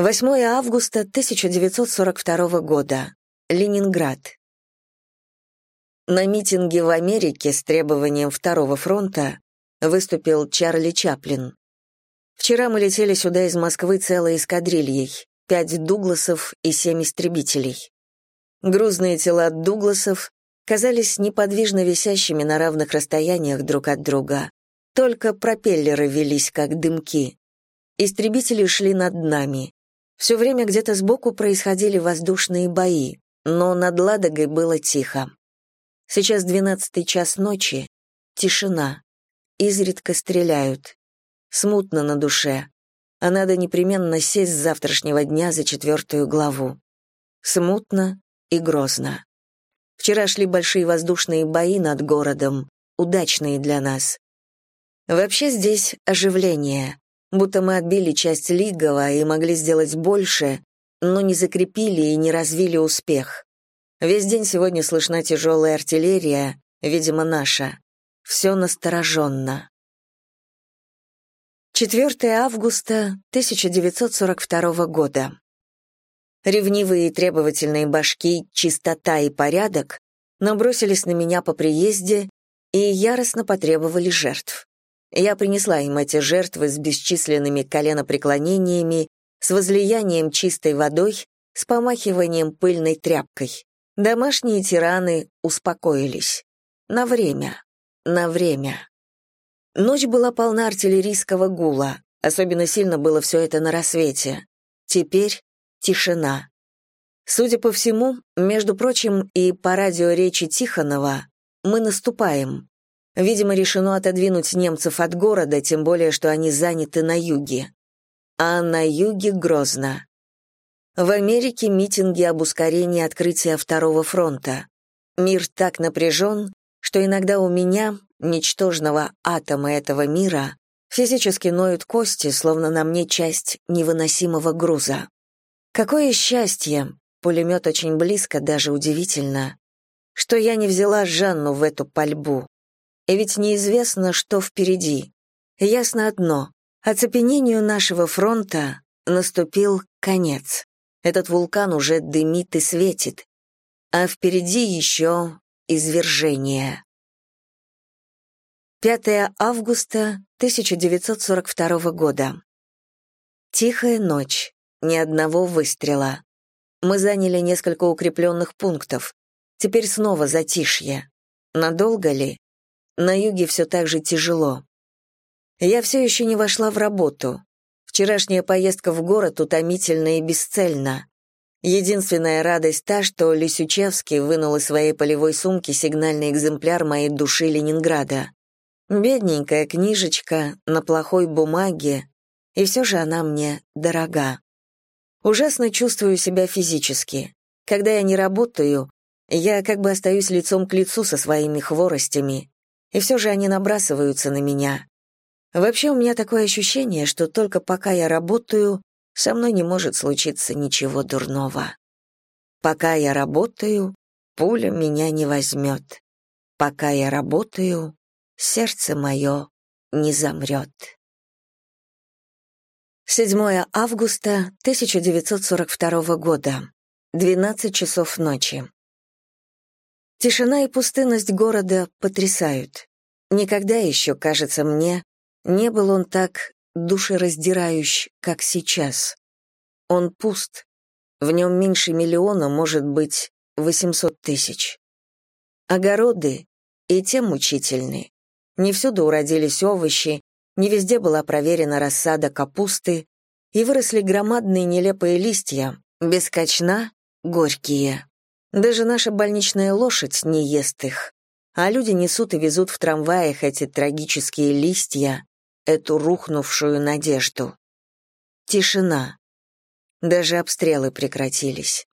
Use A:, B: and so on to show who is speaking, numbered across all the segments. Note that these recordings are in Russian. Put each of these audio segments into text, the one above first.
A: 8 августа 1942 года. Ленинград. На митинге в Америке с требованием Второго фронта выступил Чарли Чаплин. Вчера мы летели сюда из Москвы целой эскадрильей, пять Дугласов и семь истребителей. Грузные тела Дугласов казались неподвижно висящими на равных расстояниях друг от друга. Только пропеллеры велись, как дымки. Истребители шли над нами. Все время где-то сбоку происходили воздушные бои, но над Ладогой было тихо. Сейчас двенадцатый час ночи, тишина. Изредка стреляют. Смутно на душе. А надо непременно сесть с завтрашнего дня за четвертую главу. Смутно и грозно. Вчера шли большие воздушные бои над городом, удачные для нас. Вообще здесь оживление будто мы отбили часть Лигова и могли сделать больше, но не закрепили и не развили успех. Весь день сегодня слышна тяжелая артиллерия, видимо, наша. Все настороженно. 4 августа 1942 года. Ревнивые и требовательные башки «Чистота и порядок» набросились на меня по приезде и яростно потребовали жертв. Я принесла им эти жертвы с бесчисленными коленопреклонениями, с возлиянием чистой водой, с помахиванием пыльной тряпкой. Домашние тираны успокоились. На время. На время. Ночь была полна артиллерийского гула. Особенно сильно было все это на рассвете. Теперь тишина. Судя по всему, между прочим, и по радиоречи Тихонова, мы наступаем. Видимо, решено отодвинуть немцев от города, тем более, что они заняты на юге. А на юге Грозно. В Америке митинги об ускорении открытия Второго фронта. Мир так напряжен, что иногда у меня, ничтожного атома этого мира, физически ноют кости, словно на мне часть невыносимого груза. Какое счастье, пулемет очень близко, даже удивительно, что я не взяла Жанну в эту пальбу. И ведь неизвестно, что впереди. Ясно одно — оцепенению нашего фронта наступил конец. Этот вулкан уже дымит и светит. А впереди еще извержение. 5 августа 1942 года. Тихая ночь, ни одного выстрела. Мы заняли несколько укрепленных пунктов. Теперь снова затишье. Надолго ли? На юге все так же тяжело. Я все еще не вошла в работу. Вчерашняя поездка в город утомительна и бесцельна. Единственная радость та, что Лисючевский вынул из своей полевой сумки сигнальный экземпляр моей души Ленинграда. Бедненькая книжечка на плохой бумаге, и все же она мне дорога. Ужасно чувствую себя физически. Когда я не работаю, я как бы остаюсь лицом к лицу со своими хворостями, и все же они набрасываются на меня. Вообще у меня такое ощущение, что только пока я работаю, со мной не может случиться ничего дурного. Пока я работаю, пуля меня не возьмет. Пока я работаю, сердце мое не замрет. 7 августа 1942 года. 12 часов ночи. Тишина и пустынность города потрясают. Никогда еще, кажется мне, не был он так душераздирающ, как сейчас. Он пуст. В нем меньше миллиона, может быть, 800 тысяч. Огороды и те мучительны. Не всюду уродились овощи, не везде была проверена рассада капусты, и выросли громадные нелепые листья, бескочна, горькие. Даже наша больничная лошадь не ест их, а люди несут и везут в трамваях эти трагические листья, эту рухнувшую надежду. Тишина. Даже обстрелы прекратились.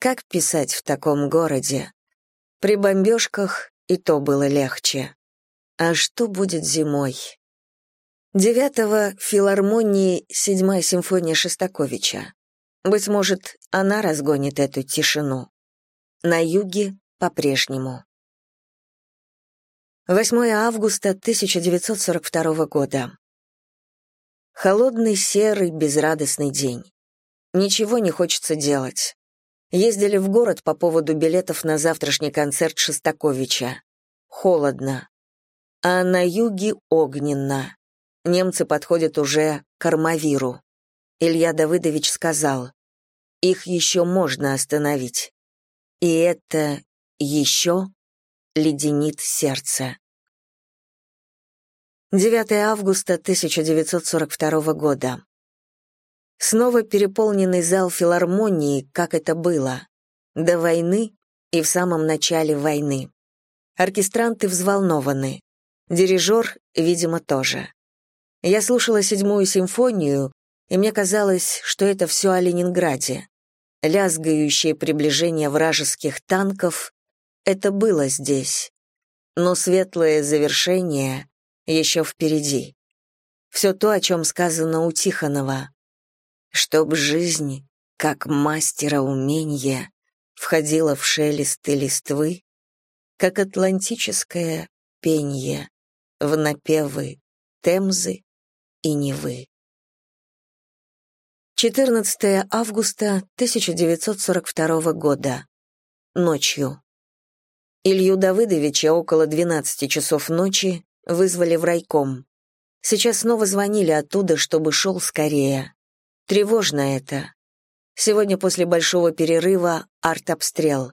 A: Как писать в таком городе? При бомбежках и то было легче. А что будет зимой? Девятого филармонии седьмая симфония Шостаковича. Быть может, она разгонит эту тишину. На юге по-прежнему. 8 августа 1942 года. Холодный, серый, безрадостный день. Ничего не хочется делать. Ездили в город по поводу билетов на завтрашний концерт Шостаковича. Холодно. А на юге огненно. Немцы подходят уже к Армавиру. Илья Давыдович сказал, их еще можно остановить. И это еще леденит сердце. 9 августа 1942 года. Снова переполненный зал филармонии, как это было. До войны и в самом начале войны. Оркестранты взволнованы. Дирижер, видимо, тоже. Я слушала седьмую симфонию, и мне казалось, что это все о Ленинграде. Лязгающее приближение вражеских танков — это было здесь. Но светлое завершение еще впереди. Все то, о чем сказано у Тихонова чтоб жизнь, как мастера умения, входила в шелесты листвы, как атлантическое пенье в напевы Темзы и Невы. 14 августа 1942 года. Ночью. Илью Давыдовича около 12 часов ночи вызвали в райком. Сейчас снова звонили оттуда, чтобы шел скорее. Тревожно это. Сегодня после большого перерыва артобстрел.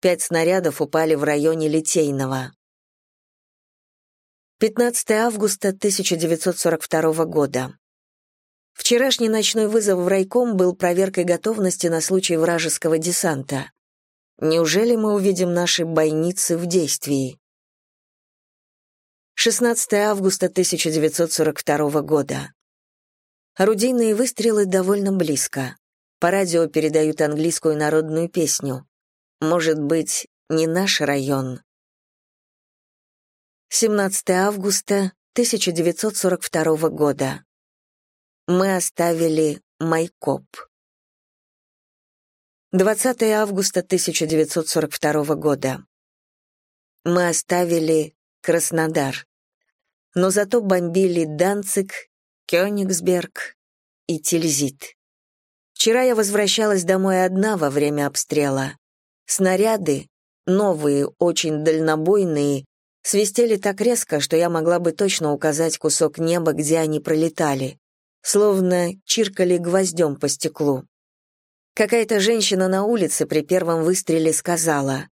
A: Пять снарядов упали в районе Литейного. 15 августа 1942 года. Вчерашний ночной вызов в райком был проверкой готовности на случай вражеского десанта. Неужели мы увидим наши бойницы в действии? 16 августа 1942 года. Орудийные выстрелы довольно близко. По радио передают английскую народную песню. Может быть, не наш район. 17 августа 1942 года. Мы оставили Майкоп. 20 августа 1942 года. Мы оставили Краснодар. Но зато бомбили Данцик Кёнигсберг и Тильзит. Вчера я возвращалась домой одна во время обстрела. Снаряды, новые, очень дальнобойные, свистели так резко, что я могла бы точно указать кусок неба, где они пролетали, словно чиркали гвоздем по стеклу. Какая-то женщина на улице при первом выстреле сказала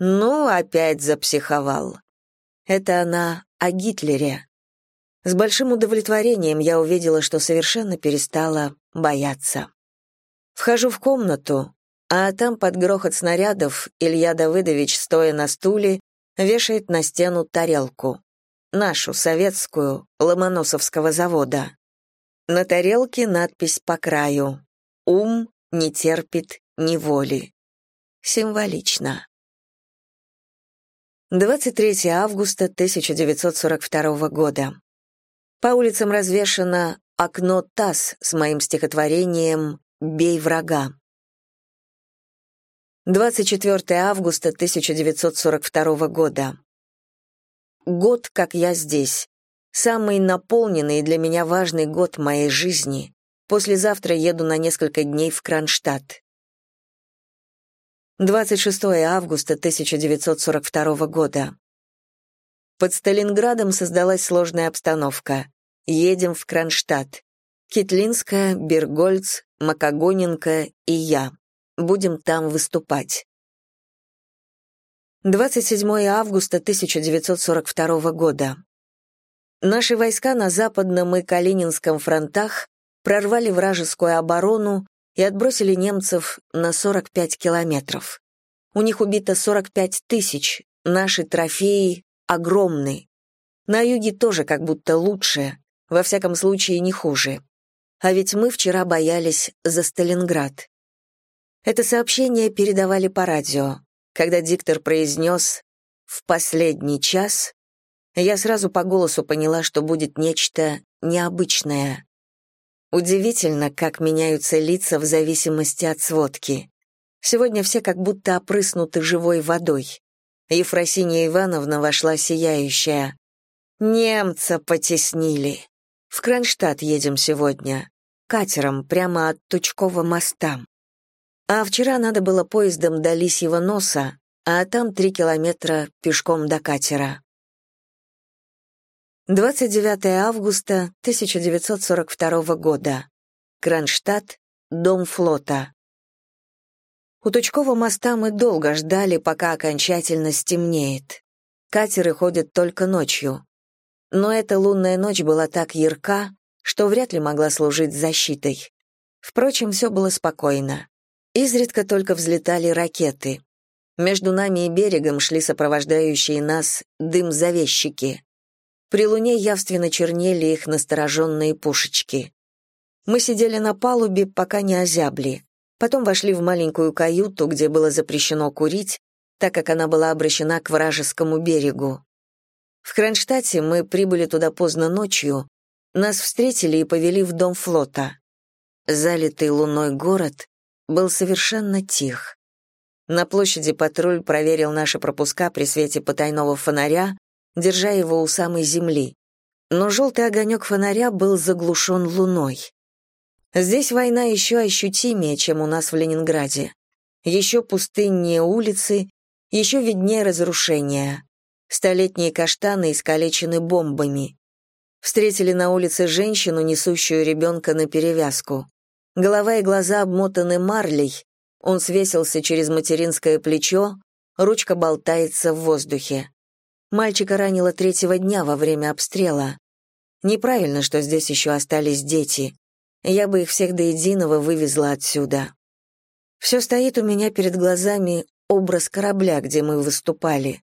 A: «Ну, опять запсиховал». Это она о Гитлере. С большим удовлетворением я увидела, что совершенно перестала бояться. Вхожу в комнату, а там под грохот снарядов Илья Давыдович, стоя на стуле, вешает на стену тарелку. Нашу, советскую, Ломоносовского завода. На тарелке надпись по краю «Ум не терпит неволи». Символично. 23 августа 1942 года. По улицам развешано окно ТАСС с моим стихотворением «Бей врага». 24 августа 1942 года. Год, как я здесь. Самый наполненный для меня важный год моей жизни. Послезавтра еду на несколько дней в Кронштадт. 26 августа 1942 года. Под Сталинградом создалась сложная обстановка. Едем в Кронштадт. Китлинская, Бергольц, Макогоненко и я. Будем там выступать. 27 августа 1942 года. Наши войска на Западном и Калининском фронтах прорвали вражескую оборону и отбросили немцев на 45 километров. У них убито 45 тысяч, наши трофеи огромный. На юге тоже как будто лучше, во всяком случае не хуже. А ведь мы вчера боялись за Сталинград. Это сообщение передавали по радио. Когда диктор произнес «в последний час», я сразу по голосу поняла, что будет нечто необычное. Удивительно, как меняются лица в зависимости от сводки. Сегодня все как будто опрыснуты живой водой. Ефросинья Ивановна вошла сияющая. «Немца потеснили. В Кронштадт едем сегодня. катером прямо от Тучкового моста. А вчера надо было поездом до Лисьего носа, а там три километра пешком до катера. 29 августа 1942 года. Кронштадт, дом флота. У Тучкового моста мы долго ждали, пока окончательно стемнеет. Катеры ходят только ночью. Но эта лунная ночь была так ярка, что вряд ли могла служить защитой. Впрочем, все было спокойно. Изредка только взлетали ракеты. Между нами и берегом шли сопровождающие нас дым-завещики. При луне явственно чернели их настороженные пушечки. Мы сидели на палубе, пока не озябли. Потом вошли в маленькую каюту, где было запрещено курить, так как она была обращена к вражескому берегу. В Кронштадте мы прибыли туда поздно ночью, нас встретили и повели в дом флота. Залитый луной город был совершенно тих. На площади патруль проверил наши пропуска при свете потайного фонаря, держа его у самой земли. Но желтый огонек фонаря был заглушен луной. Здесь война еще ощутимее, чем у нас в Ленинграде. Еще пустыннее улицы, еще виднее разрушения. Столетние каштаны искалечены бомбами. Встретили на улице женщину, несущую ребенка на перевязку. Голова и глаза обмотаны марлей, он свесился через материнское плечо, ручка болтается в воздухе. Мальчика ранило третьего дня во время обстрела. Неправильно, что здесь еще остались дети. Я бы их всех до единого вывезла отсюда. Все стоит у меня перед глазами образ корабля, где мы выступали.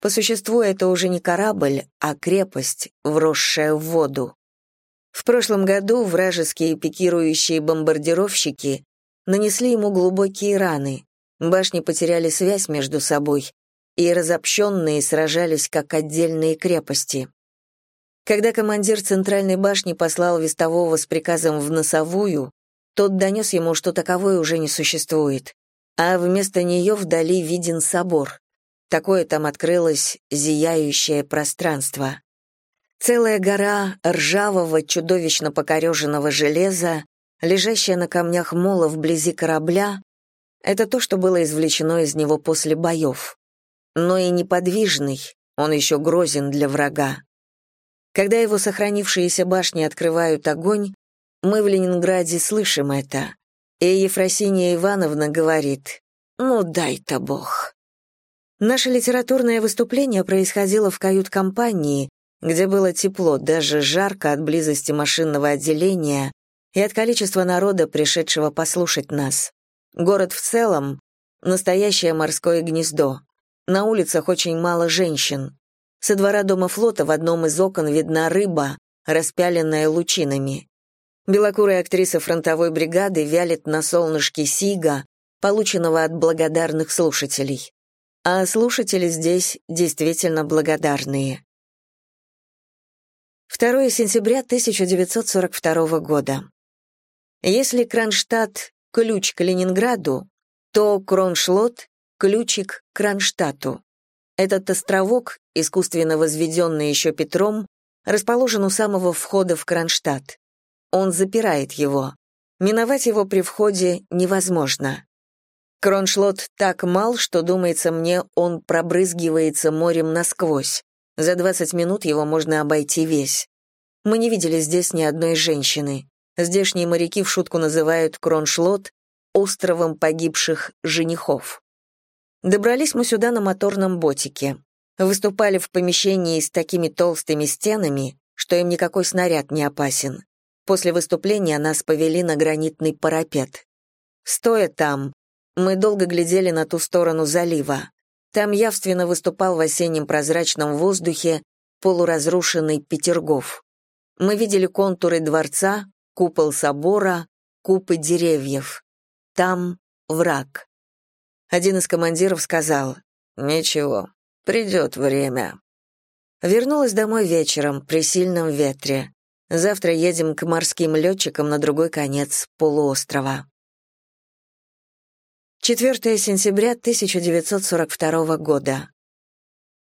A: По существу это уже не корабль, а крепость, вросшая в воду. В прошлом году вражеские пикирующие бомбардировщики нанесли ему глубокие раны, башни потеряли связь между собой, и разобщенные сражались как отдельные крепости. Когда командир центральной башни послал вестового с приказом в носовую, тот донес ему, что таковой уже не существует, а вместо нее вдали виден собор. Такое там открылось зияющее пространство. Целая гора ржавого, чудовищно покореженного железа, лежащая на камнях мола вблизи корабля, это то, что было извлечено из него после боев. Но и неподвижный, он еще грозен для врага. Когда его сохранившиеся башни открывают огонь, мы в Ленинграде слышим это, и Ефросиния Ивановна говорит «Ну дай-то Бог». Наше литературное выступление происходило в кают-компании, где было тепло, даже жарко от близости машинного отделения и от количества народа, пришедшего послушать нас. Город в целом — настоящее морское гнездо. На улицах очень мало женщин. Со двора дома флота в одном из окон видна рыба, распяленная лучинами. Белокурая актриса фронтовой бригады вялит на солнышке сига, полученного от благодарных слушателей. А слушатели здесь действительно благодарные. 2 сентября 1942 года. Если Кронштадт — ключ к Ленинграду, то Кроншлот — ключик к Кронштадту. Этот островок, искусственно возведенный еще Петром, расположен у самого входа в Кронштадт. Он запирает его. Миновать его при входе невозможно. Кроншлот так мал, что, думается мне, он пробрызгивается морем насквозь. За 20 минут его можно обойти весь. Мы не видели здесь ни одной женщины. Здешние моряки в шутку называют Кроншлот островом погибших женихов. Добрались мы сюда на моторном ботике. Выступали в помещении с такими толстыми стенами, что им никакой снаряд не опасен. После выступления нас повели на гранитный парапет. Стоя там, мы долго глядели на ту сторону залива. Там явственно выступал в осеннем прозрачном воздухе полуразрушенный Петергоф. Мы видели контуры дворца, купол собора, купы деревьев. Там враг. Один из командиров сказал, «Ничего, придет время». Вернулась домой вечером при сильном ветре. Завтра едем к морским летчикам на другой конец полуострова. 4 сентября 1942 года.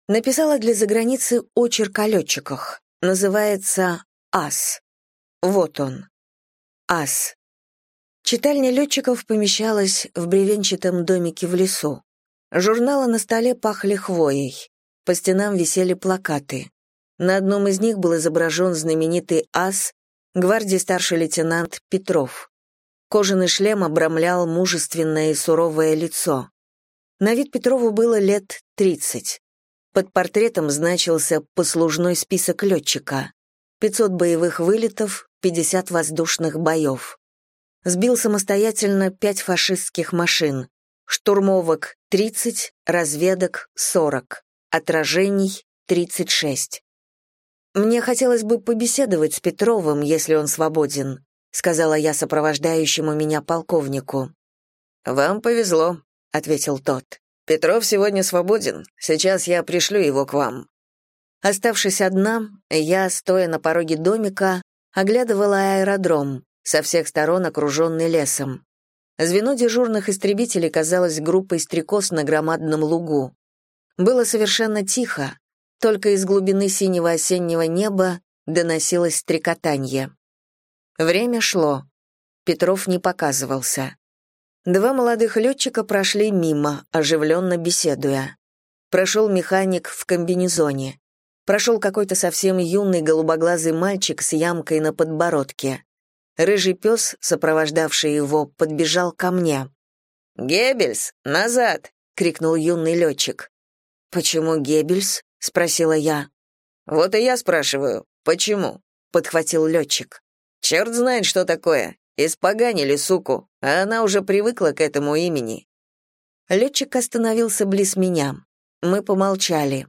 A: Написала для заграницы очерк о летчиках. Называется «Ас». Вот он. Ас. Читальня летчиков помещалась в бревенчатом домике в лесу. Журналы на столе пахли хвоей. По стенам висели плакаты. На одном из них был изображен знаменитый ас, гвардии старший лейтенант Петров. Кожаный шлем обрамлял мужественное и суровое лицо. На вид Петрову было лет 30. Под портретом значился послужной список летчика. 500 боевых вылетов, 50 воздушных боев. Сбил самостоятельно пять фашистских машин. Штурмовок — 30, разведок — 40, отражений — 36. «Мне хотелось бы побеседовать с Петровым, если он свободен», сказала я сопровождающему меня полковнику.
B: «Вам повезло», — ответил тот. «Петров сегодня свободен. Сейчас я пришлю его к вам».
A: Оставшись одна, я, стоя на пороге домика, оглядывала аэродром, со всех сторон окруженный лесом. Звено дежурных истребителей казалось группой стрекоз на громадном лугу. Было совершенно тихо, только из глубины синего осеннего неба доносилось стрекотанье. Время шло. Петров не показывался. Два молодых летчика прошли мимо, оживленно беседуя. Прошел механик в комбинезоне. Прошел какой-то совсем юный голубоглазый мальчик с ямкой на подбородке. Рыжий пес, сопровождавший его, подбежал ко мне.
B: «Геббельс, назад!» — крикнул юный летчик.
A: «Почему Геббельс?» — спросила я.
B: «Вот и я спрашиваю, почему?» — подхватил летчик. «Черт знает, что такое. Испоганили суку, а она уже привыкла к этому имени».
A: Летчик остановился близ меня. Мы помолчали.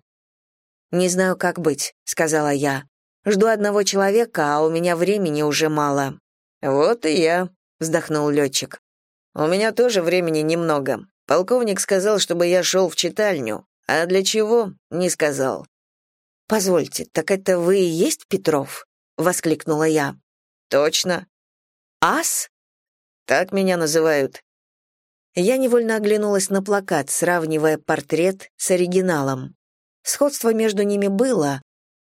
A: «Не знаю, как быть», — сказала я. «Жду одного человека, а у меня времени уже мало».
B: «Вот и я», — вздохнул летчик. «У меня тоже времени немного. Полковник сказал, чтобы я шел в читальню. А для чего? Не сказал.
A: Позвольте, так это вы и есть Петров? воскликнула я.
B: Точно.
A: Ас?
B: Так меня называют.
A: Я невольно оглянулась на плакат, сравнивая портрет с оригиналом. Сходство между ними было,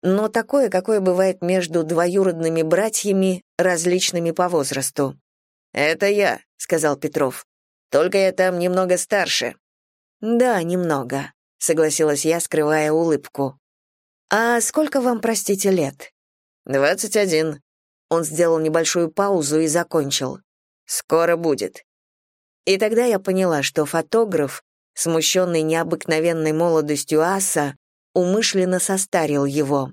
A: но такое, какое бывает между двоюродными братьями, различными по возрасту.
B: «Это я», — сказал Петров. «Только я там немного старше».
A: «Да, немного согласилась я, скрывая улыбку. А сколько вам, простите, лет?
B: «Двадцать один».
A: Он сделал небольшую паузу и закончил.
B: «Скоро будет».
A: И тогда я поняла, что фотограф, смущенный необыкновенной молодостью аса, умышленно состарил его.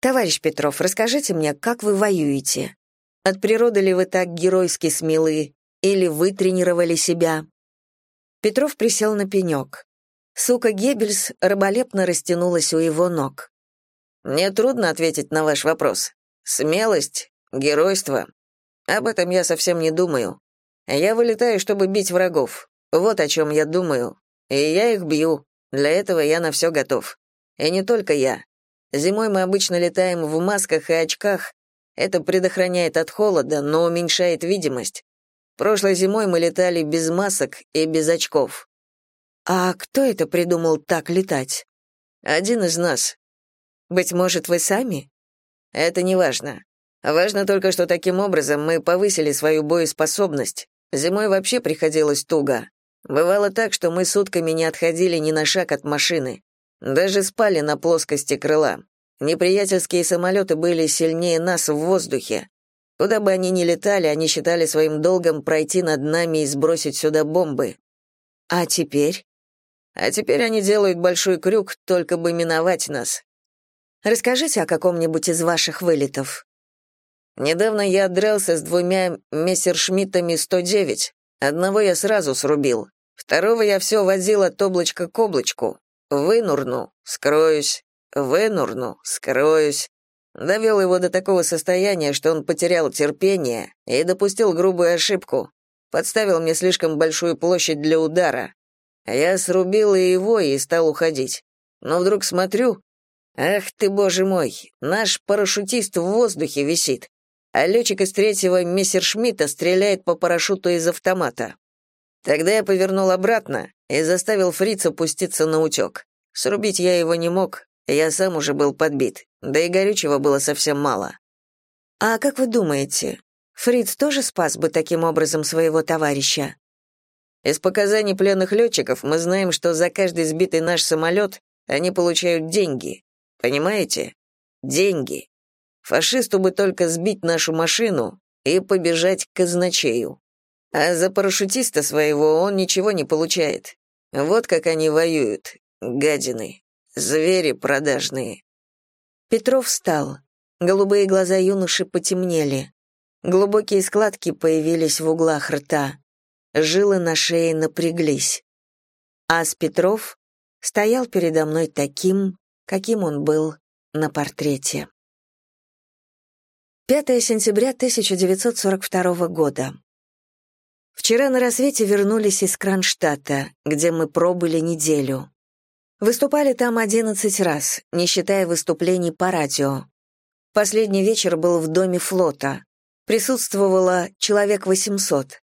A: «Товарищ Петров, расскажите мне, как вы воюете? От природы ли вы так геройски смелы? Или вы тренировали себя?» Петров присел на пенек. Сука Геббельс раболепно растянулась у его ног.
B: «Мне трудно ответить на ваш вопрос. Смелость, геройство. Об этом я совсем не думаю. Я вылетаю, чтобы бить врагов. Вот о чем я думаю. И я их бью. Для этого я на все готов. И не только я. Зимой мы обычно летаем в масках и очках. Это предохраняет от холода, но уменьшает видимость. Прошлой зимой мы летали без масок и без очков.
A: «А кто это придумал так летать?»
B: «Один из нас».
A: «Быть может, вы сами?»
B: «Это не важно. Важно только, что таким образом мы повысили свою боеспособность. Зимой вообще приходилось туго. Бывало так, что мы сутками не отходили ни на шаг от машины. Даже спали на плоскости крыла. Неприятельские самолеты были сильнее нас в воздухе. Куда бы они ни летали, они считали своим долгом пройти над нами и сбросить сюда бомбы.
A: А теперь?
B: А теперь они делают большой крюк, только бы миновать нас.
A: Расскажите о каком-нибудь из ваших вылетов.
B: Недавно я дрался с двумя мессершмиттами 109. Одного я сразу срубил. Второго я все возил от облачка к облачку. Вынурну, скроюсь, вынурну, скроюсь. Довел его до такого состояния, что он потерял терпение и допустил грубую ошибку. Подставил мне слишком большую площадь для удара. Я срубил и его и стал уходить. Но вдруг смотрю, ах ты, боже мой, наш парашютист в воздухе висит, а летчик из третьего мессершмитта стреляет по парашюту из автомата. Тогда я повернул обратно и заставил фрица пуститься на утек. Срубить я его не мог, я сам уже был подбит, да и горючего было совсем мало.
A: А как вы думаете, Фриц тоже спас бы таким образом своего товарища.
B: Из показаний пленных летчиков мы знаем, что за каждый сбитый наш самолет они получают деньги. Понимаете? Деньги. Фашисту бы только сбить нашу машину и побежать к казначею. А за парашютиста своего он ничего не получает. Вот как они воюют, гадины, звери продажные.
A: Петров встал. Голубые глаза юноши потемнели. Глубокие складки появились в углах рта. Жилы на шее напряглись. Ас Петров стоял передо мной таким, каким он был на портрете. 5 сентября 1942 года. Вчера на рассвете вернулись из Кронштадта, где мы пробыли неделю. Выступали там 11 раз, не считая выступлений по радио. Последний вечер был в доме флота. Присутствовало человек 800.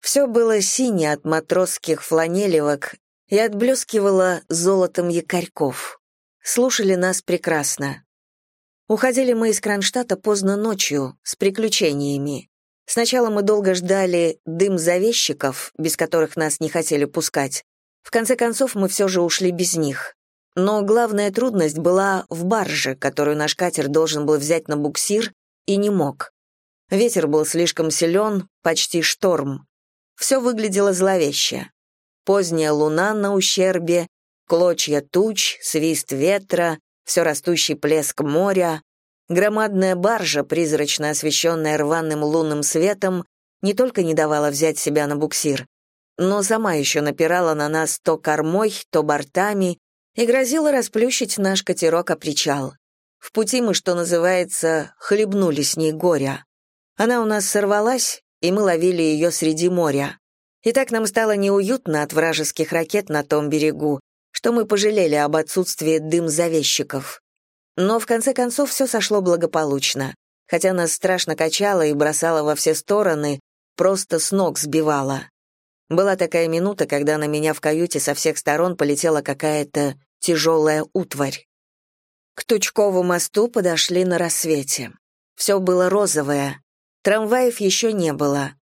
A: Все было синее от матросских фланелевок и отблескивало золотом якорьков. Слушали нас прекрасно. Уходили мы из Кронштадта поздно ночью, с приключениями. Сначала мы долго ждали дым завещиков, без которых нас не хотели пускать. В конце концов, мы все же ушли без них. Но главная трудность была в барже, которую наш катер должен был взять на буксир, и не мог. Ветер был слишком силен, почти шторм. Все выглядело зловеще. Поздняя луна на ущербе, клочья туч, свист ветра, все растущий плеск моря, громадная баржа, призрачно освещенная рваным лунным светом, не только не давала взять себя на буксир, но сама еще напирала на нас то кормой, то бортами и грозила расплющить наш катерок о причал. В пути мы, что называется, хлебнули с ней горя. Она у нас сорвалась, и мы ловили ее среди моря. И так нам стало неуютно от вражеских ракет на том берегу, что мы пожалели об отсутствии дым-завещиков. Но в конце концов все сошло благополучно, хотя нас страшно качало и бросало во все стороны, просто с ног сбивало. Была такая минута, когда на меня в каюте со всех сторон полетела какая-то тяжелая утварь. К Тучкову мосту подошли на рассвете. Все было розовое. Трамваев еще не было.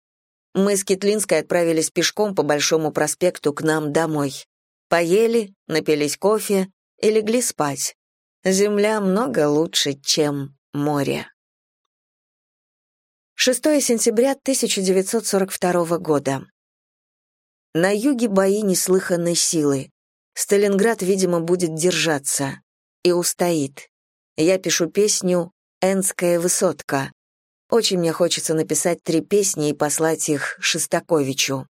A: Мы с Китлинской отправились пешком по Большому проспекту к нам домой. Поели, напились кофе и легли спать. Земля много лучше, чем море. 6 сентября 1942 года. На юге бои неслыханной силы. Сталинград, видимо, будет держаться. И устоит. Я пишу песню «Энская высотка». Очень мне хочется написать три песни и послать их Шестаковичу.